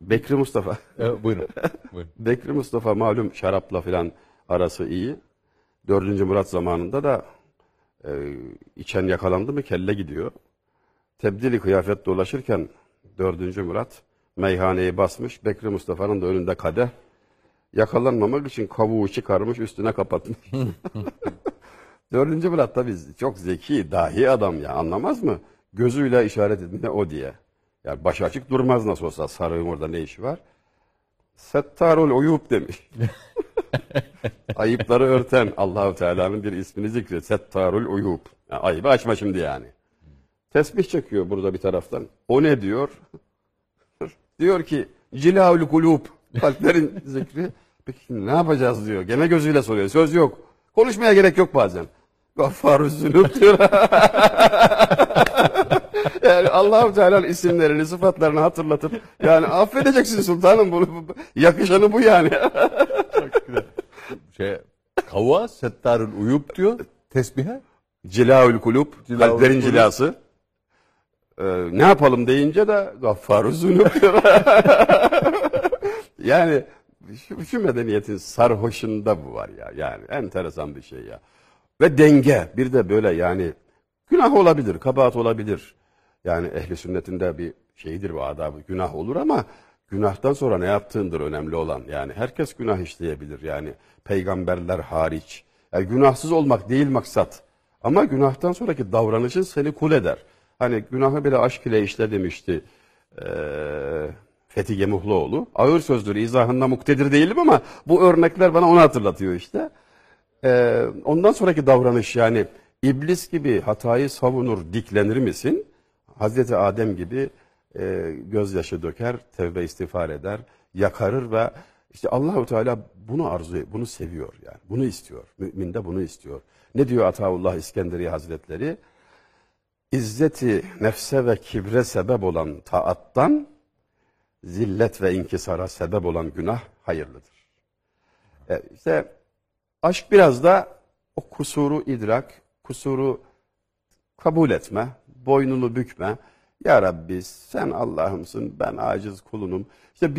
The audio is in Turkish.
Bekri Mustafa. Evet, buyurun. buyurun. Bekri Mustafa malum şarapla filan arası iyi. Dördüncü Murat zamanında da e, içen yakalandı mı kelle gidiyor. Tebdili kıyafet dolaşırken dördüncü Murat meyhaneyi basmış. Bekri Mustafa'nın da önünde kadeh. Yakalanmamak için kavuğu çıkarmış üstüne kapatmış. dördüncü Murat tabii çok zeki, dahi adam ya anlamaz mı? Gözüyle işaret edin o diye. Yani başı açık durmaz nasıl olsa sarığın orada ne işi var? Settarul uyub demiş. Ayıpları örten Allahu Teala'nın bir ismini zikret. Settarul uyub. Yani ayıbı açma şimdi yani. Tesbih çekiyor burada bir taraftan. O ne diyor? diyor ki cilaul kulub. Kalplerin zikri. Peki ne yapacağız diyor. Gene gözüyle soruyor. Söz yok. Konuşmaya gerek yok bazen. Gaffarü zünub diyor. Allahu Teala'nın isimlerini, sıfatlarını hatırlatıp yani affedeceksin sultanım bunu. bu- Yakışanı bu yani. Şey, kavuğa settarül uyup diyor. Tesbihe. Cilaül kulub, Cilaül kalplerin kulub. cilası. Ee, ne yapalım deyince de gaffaru zunub diyor. yani şu, şu medeniyetin sarhoşunda bu var ya. Yani enteresan bir şey ya. Ve denge. Bir de böyle yani günah olabilir, kabahat olabilir. Yani ehli sünnetinde bir şeydir bu adabı. Günah olur ama günahtan sonra ne yaptığındır önemli olan. Yani herkes günah işleyebilir. Yani peygamberler hariç. Yani günahsız olmak değil maksat. Ama günahtan sonraki davranışın seni kul eder. Hani günahı bile aşk ile işle demişti eee Fethi Gemuhluoğlu. Ağır sözdür, izahında muktedir değilim ama bu örnekler bana onu hatırlatıyor işte. Eee, ondan sonraki davranış yani iblis gibi hatayı savunur, diklenir misin? Hazreti Adem gibi eee, gözyaşı döker, tevbe istiğfar eder, yakarır ve işte Allahu Teala bunu arzu, bunu seviyor yani. Bunu istiyor. Mümin de bunu istiyor. Ne diyor Ataullah İskenderi Hazretleri? İzzeti nefse ve kibre sebep olan taattan zillet ve inkisara sebep olan günah hayırlıdır. E, işte aşk biraz da o kusuru idrak, kusuru kabul etme, boynunu bükme. Ya Rabbi sen Allah'ımsın, ben aciz kulunum. İşte